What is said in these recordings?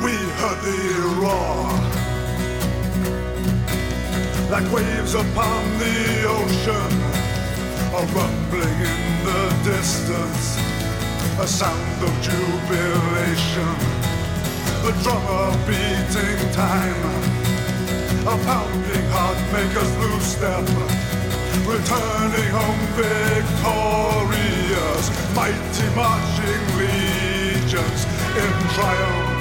the roar like waves upon the ocean, a rumbling in the distance, a sound of jubilation, the drummer beating time, a pounding heart makers lose step, returning home victorious, mighty marching legions in triumph.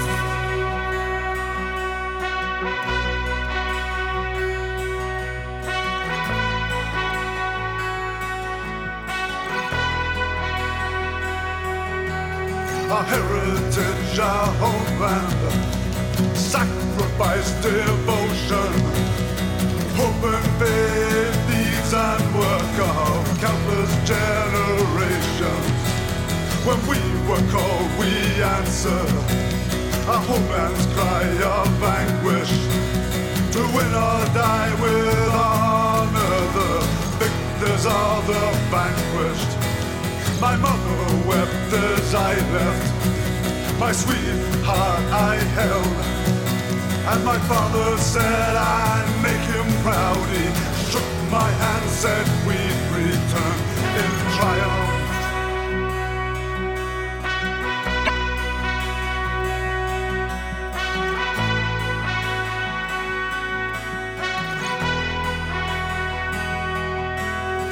Our heritage, our homeland, sacrifice, devotion, hope and faith, deeds and work of countless generations. When we were called, we answered. Our homeland's cry of anguish to win or die with honor. The victors are the vanquished. My mother as I left. My sweetheart I held. And my father said I'd make him proud. He shook my hand, said we'd return in triumph.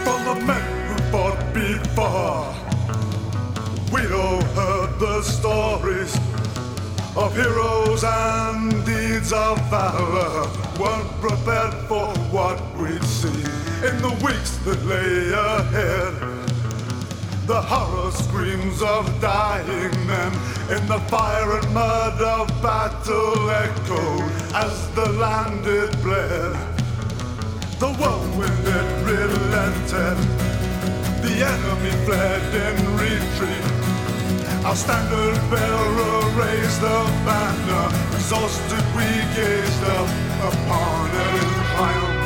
From the men who fought before. The stories of heroes and deeds of valor. Weren't prepared for what we'd see in the weeks that lay ahead. The horror screams of dying men in the fire and mud of battle echoed as the land it bled. The whirlwind it relented. The enemy fled in retreat. Our standard bearer raised the banner. Exhausted, we gazed up upon it in triumph.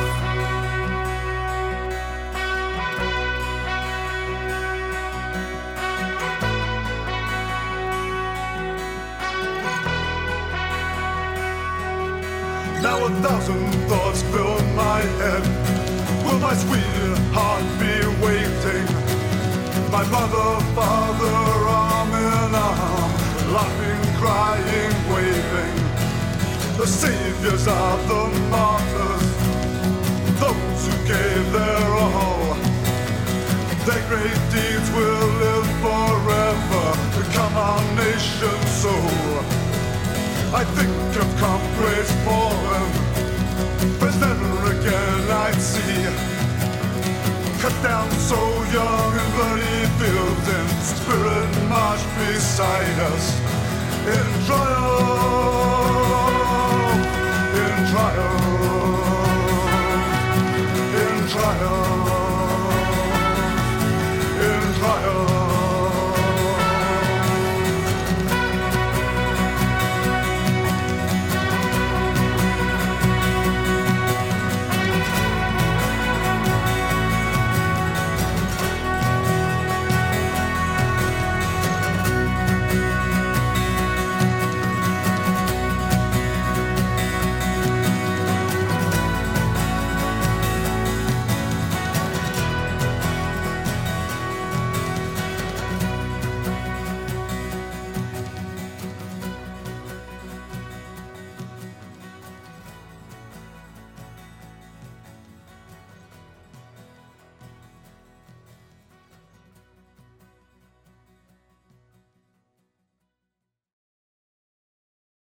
Now a thousand thoughts fill my head. Will my sweetheart be waiting? My mother, father, laughing, crying, waving. The saviors are the martyrs, those who gave their all. Their great deeds will live forever, become our nation's soul. I think of comrades fallen, but never again I'd see. Cut down so young and bloody in spirit march beside us. In